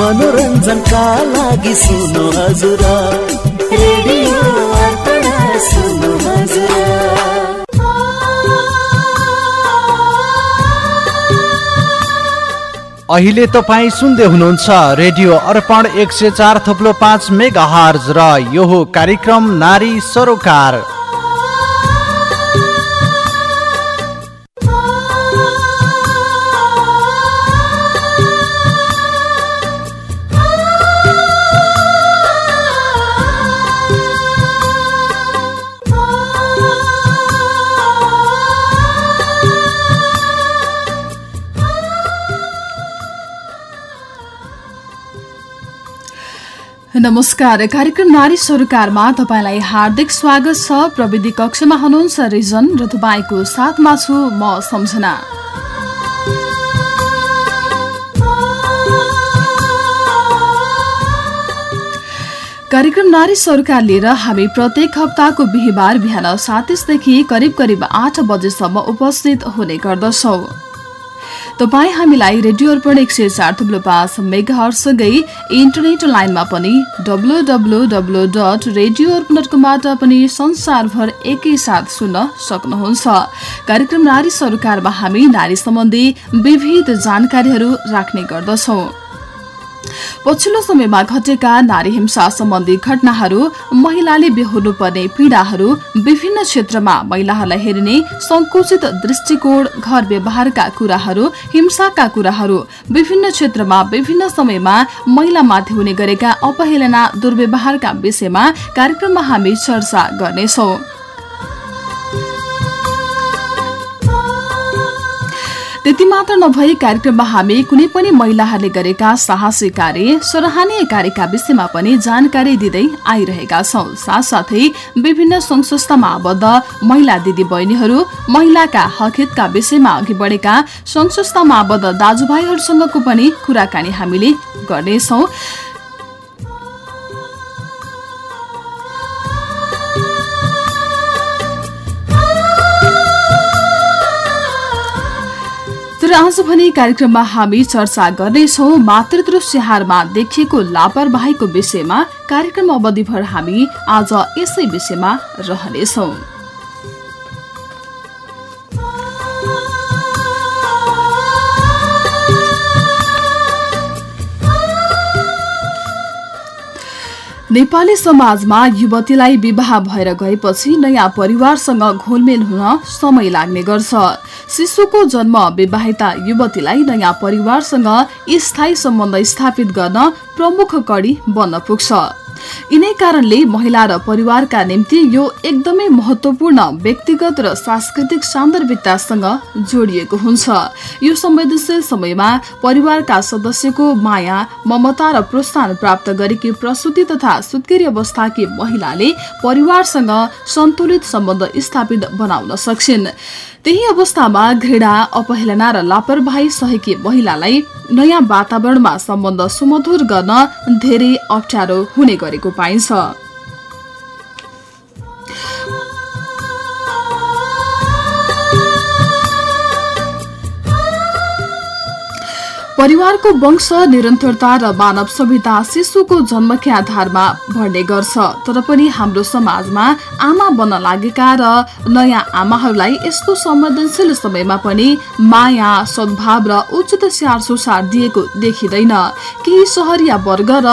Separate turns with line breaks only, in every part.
मनोरञ्जनका लागि सुन्नु हजुर
अहिले तपाईँ सुन्दै हुनुहुन्छ रेडियो अर्पण एक सय चार थप्लो पाँच मेगा हर्ज र यो कार्यक्रम नारी सरोकार।
नमस्कार। कार्यक्रम नारी सरकारमा तपाईँलाई हार्दिक स्वागत छ। प्रविधि कक्षमा हुनुहुन्छ रिजन र तपाईँको साथमा छु म सम्झना। कार्यक्रम नारी सरकार लिएर हामी प्रत्येक हप्ताको बिहिबार बिहान सातिसदेखि करिब करिब आठ बजेसम्म उपस्थित हुने गर्दछौँ। तपाईँ हामीलाई रेडियो अर्पण एक सय चार थुप्लो पाँच मेगाहरूसँगै इन्टरनेट लाइनमा पनि W W W dot radio Arpan dot पनि संसारभर एकैसाथ सुन्न सक्नुहुन्छ। कार्यक्रम नारी सरकारमा हामी नारी सम्बन्धी विविध जानकारीहरू राख्ने गर्दछौँ। पछिल्लो समयमा घटेका नारी हिंसा सम्बन्धी घटनाहरू महिलाले बेहोर्नु पर्ने पीड़ाहरू विभिन्न क्षेत्रमा महिलाहरूलाई हेरिने संकुचित दृष्टिकोण घर व्यवहारका कुराहरू हिंसाका कुराहरू विभिन्न क्षेत्रमा विभिन्न समयमा महिलामाथि हुने गरेका अपहेलना दुर्व्यवहारका विषयमा कार्यक्रममा हामी चर्चा गर्नेछौँ। त्यति मात्र नभई कार्यक्रममा हामी कुनै पनि महिलाहरूले गरेका साहसी कार्य सराहनीय कार्यका विषयमा पनि जानकारी दिँदै आइरहेका छौँ। साथसाथै विभिन्न सङ्घ संस्थामा आबद्ध महिला दिदी बहिनीहरू महिलाका हकहितका विषयमा अघि बढेका सङ्घ संस्थामा आबद्ध दाजुभाइहरूसँगको पनि कुराकानी हामीले गर्नेछौँ। तर आज भने कार्यक्रममा हामी चर्चा गर्नेछौँ। मातृत्व स्याहारमा देखिएको लापरवाहीको विषयमा कार्यक्रम अवधिभर हामी आज यसै विषयमा रहनेछौँ। नेपाली समाजमा युवतीलाई विवाह भएर गएपछि नयाँ परिवारसँग घोलमेल हुन समय लाग्ने गर्छ। शिशुको जन्म विवाहिता युवतीलाई नयाँ परिवारसँग स्थायी सम्बन्ध स्थापित गर्न प्रमुख कडी बन्न पुग्छ। यिनै कारणले महिला र परिवारका निम्ति यो एकदमै महत्वपूर्ण व्यक्तिगत र सांस्कृतिक सान्दर्भिकतासँग जोडिएको हुन्छ। यो संवेदनशील समयमा परिवारका सदस्यको माया ममता र प्रोत्साहन प्राप्त गरेकी प्रसुति तथा सुत्केरी अवस्थाकी महिलाले परिवारसँग सन्तुलित सम्बन्ध स्थापित बनाउन सक्छिन्। त्यही अवस्थामा घृणा अपहेलना र लापरवाही सहेकी महिलालाई नयाँ वातावरणमा सम्बन्ध सुमधुर गर्न धेरै अप्ठ्यारो हुने गरेको पाइन्छ। परिवारको वंश निरन्तरता र मानव सभ्यता शिशुको जन्मकै आधारमा बढ्ने गर्छ। तर पनि हाम्रो समाजमा आमा बन्न लागेका र नयाँ आमाहरूलाई यस्तो संवेदनशील समयमा पनि माया सद्भाव र उचित स्याहार सुसार दिएको देखिँदैन। केही सहरिया वर्ग र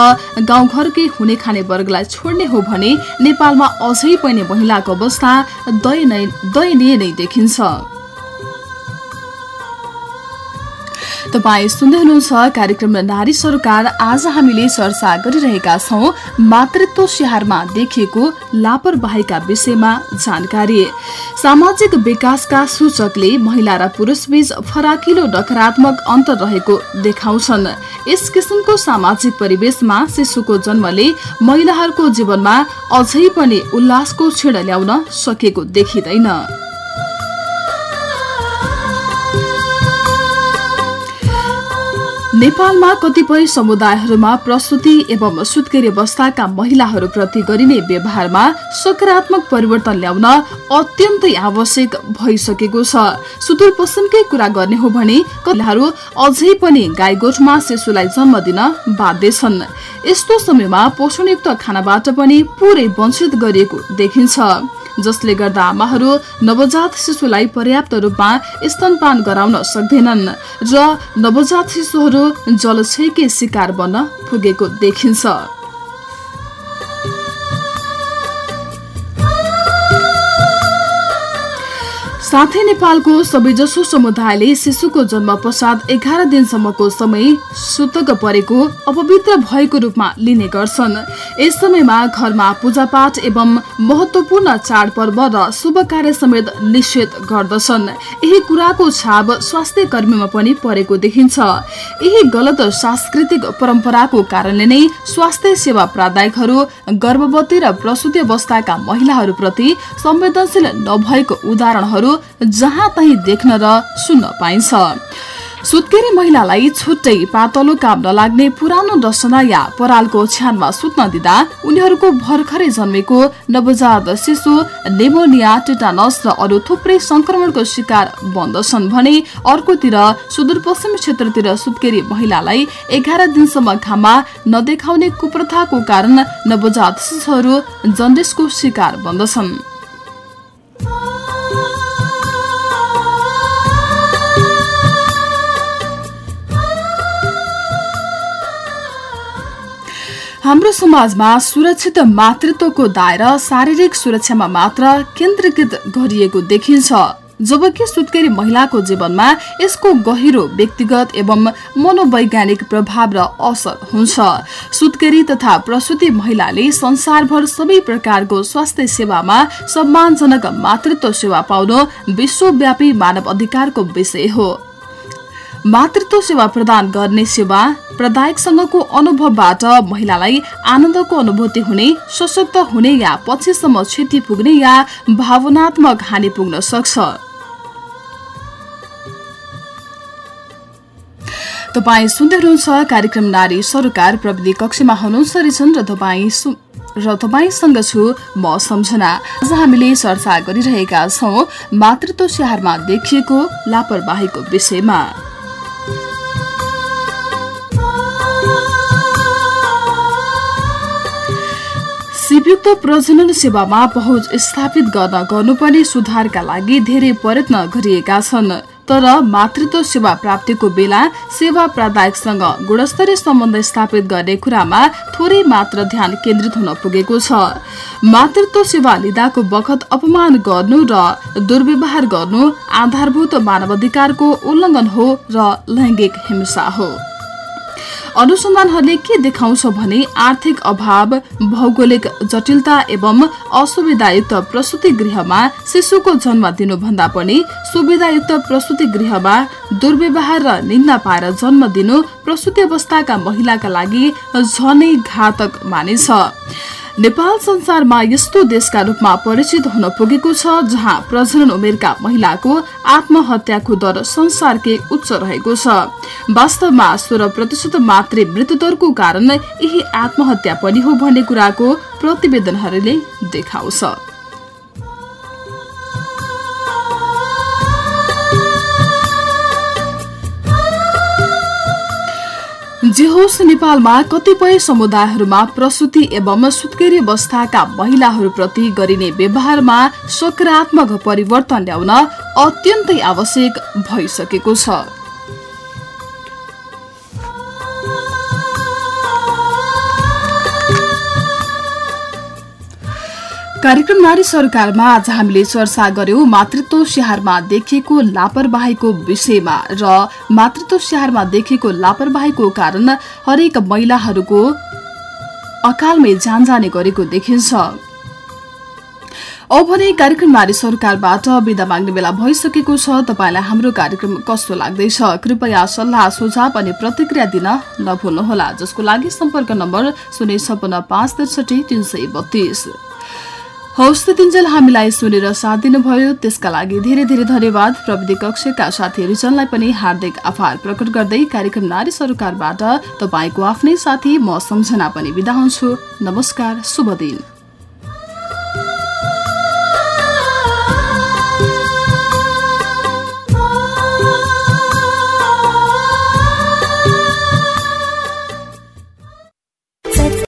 गाउँघरकै हुने खाने वर्गलाई छोड्ने हो भने नेपालमा अझै पनि महिलाको अवस्था दयनीय नै देखिन्छ। तपाईँ सुन्दै हुनुहुन्छ कार्यक्रम नारी सरकार। आज हामीले चर्चा गरिरहेका छौँ मातृत्व स्याहारमा देखिएको लापरवाहीका विषयमा जानकारी। सामाजिक विकासका सूचकले महिला र पुरुषबीच फराकिलो नकारात्मक अन्तर रहेको देखाउँछन्। यस किसिमको सामाजिक परिवेशमा शिशुको जन्मले महिलाहरूको जीवनमा अझै पनि उल्लासको क्षण ल्याउन सकेको देखिँदैन। नेपालमा कतिपय समुदायहरूमा प्रस्तुति एवं सुत्केरी अवस्थाका महिलाहरूप्रति गरिने व्यवहारमा सकारात्मक परिवर्तन ल्याउन अत्यन्तै आवश्यक भइसकेको छ। सुदूरपश्चिमकै कुरा गर्ने हो भने महिलाहरू अझै पनि गाई गोठमा शिशुलाई जन्म दिन बाध्य छन् यस्तो समयमा पोषणयुक्त खानाबाट पनि पुरै वञ्चित गरिएको देखिन्छ। जसले गर्दा आमाहरू नवजात शिशुलाई पर्याप्त रूपमा स्तनपान गराउन सक्दैनन् र नवजात शिशुहरू जलक्षयकै शिकार बन्न पुगेको देखिन्छ। साथै नेपालको सबैजसो समुदायले शिशुको जन्म पश्चात एघार दिनसम्मको समय सुतक परेको अपवित्र भएको रूपमा लिने गर्छन्। यस समयमा घरमा पूजापाठ एवं महत्वपूर्ण चाडपर्व र शुभ कार्य समेत निषेध गर्दछन्। यही कुराको छाप स्वास्थ्य कर्मीमा पनि परेको देखिन्छ। यही गलत सांस्कृतिक परम्पराको कारणले नै स्वास्थ्य सेवा प्राध्यायकहरू गर्भवती र प्रसुति अवस्थाका महिलाहरूप्रति संवेदनशील नभएको उदाहरणहरू जहाँ तही देख्न र सुन्न पाइन्छ। सुत्केरी महिलालाई छुट्टै पातलो काम नलाग्ने पुरानो दर्शना या परालको ओछ्यानमा सुत्न दिँदा उनीहरूको भर्खरै जन्मेको नवजात शिशु नेमोनिया टेटानस र अरू थुप्रै संक्रमणको शिकार बन्दछन् भने अर्कोतिर सुदूरपश्चिम क्षेत्रतिर सुत्केरी महिलालाई एघार दिनसम्म घाममा नदेखाउने कुप्रथाको कारण नवजात शिशुहरू जन्डिसको शिकार बन्दछन्। हाम्रो समाजमा सुरक्षित मातृत्वको दायरा शारीरिक सुरक्षामा मात्र केन्द्रीकृत गरिएको देखिन्छ। जबकि सुत्केरी महिलाको जीवनमा यसको गहिरो व्यक्तिगत एवं मनोवैज्ञानिक प्रभाव र असर हुन्छ। सुत्केरी तथा प्रसुति महिलाले संसारभर सबै प्रकारको स्वास्थ्य सेवामा सम्मानजनक मातृत्व सेवा पाउन विश्वव्यापी मानव अधिकारको विषय हो। मातृत्व सेवा प्रदान गर्ने सेवा प्रदायकसँगको अनुभवबाट महिलालाई आनन्दको अनुभूति हुने सशक्त हुने या पछिसम्म क्षति पुग्ने या भावनात्मक हानि पुग्न सक्छ। तपाईँ सुन्दै हुनुहुन्छ कार्यक्रम नारी सरकार प्रविधि कक्षमा हुनुहुन्छ रिछन् र तपाईँ र तपाईँसँग छु म सम्झना। आज हामीले चर्चा गरिरहेका छौँ मातृत्व स्याहारमा देखिएको लापरवाहीको विषयमा। सिपयुक्त प्रजनन सेवामा पहुँच स्थापित गर्न गर्नुपर्ने सुधारका लागि धेरै प्रयत्न गरिएका छन्। तर मातृत्व सेवा प्राप्तिको बेला सेवा प्रदायकसँग गुणस्तरीय सम्बन्ध स्थापित गर्ने कुरामा थोरै मात्र ध्यान केन्द्रित हुन पुगेको छ। मातृत्व सेवा लिँदाको बखत अपमान गर्नु र दुर्व्यवहार गर्नु आधारभूत मानवाधिकारको उल्लङ्घन हो र लैङ्गिक हिंसा हो। अनुसन्धानहरूले के देखाउँछ भने आर्थिक अभाव भौगोलिक जटिलता एवं असुविधायुक्त प्रसुति गृहमा शिशुको जन्म दिनुभन्दा पनि सुविधायुक्त प्रसुति गृहमा दुर्व्यवहार र निन्दा पाएर जन्म दिनु प्रसुति अवस्थाका महिलाका लागि झनै घातक मानिन्छ। नेपाल संसारमा यस्तो देशका रूपमा परिचित हुन पुगेको छ जहाँ प्रजनन उमेरका महिलाको आत्महत्याको दर संसारकै उच्च रहेको छ। वास्तवमा सोह्र प्रतिशत मात्रै मृत्युदरको कारण यही आत्महत्या पनि हो भन्ने कुराको प्रतिवेदनहरूले देखाउँछ। जे होस् नेपालमा कतिपय समुदायहरूमा प्रसुति एवं सुत्केरी अवस्थाका महिलाहरूप्रति गरिने व्यवहारमा सकारात्मक परिवर्तन ल्याउन अत्यन्तै आवश्यक भइसकेको छ। कार्यक्रम नारी सरकारमा आज हामीले चर्चा गर्यौं मातृत्व स्याहारमा देखिएको लापरवाहीको विषयमा र मातृत्व स्याहारमा देखिएको लापरवाहीको कारण हरेक महिलाहरूको अकालमै जान जाने गरेको देखिन्छ। औ भने कार्यक्रम नारी सरकारबाट विदा माग्ने बेला भइसकेको छ। तपाईँलाई हाम्रो कार्यक्रम कस्तो लाग्दैछ? कृपया सल्लाह सुझाव अनि प्रतिक्रिया दिन नभुल्नुहोला जसको लागि सम्पर्क नम्बर शून्य छपन्न पाँच त्रिसठी तिन सय बत्तीस। हौस् त तिनजेल हामीलाई सुनेर साथ दिनुभयो। त्यसका लागि धेरै धेरै धन्यवाद। प्रविधि कक्षका साथी रिजनलाई पनि हार्दिक आभार प्रकट गर्दै कार्यक्रम नारी सरकारबाट तपाईँको आफ्नै साथी म सम्झना पनि बिदा हुन्छु। नमस्कार शुभ दिन।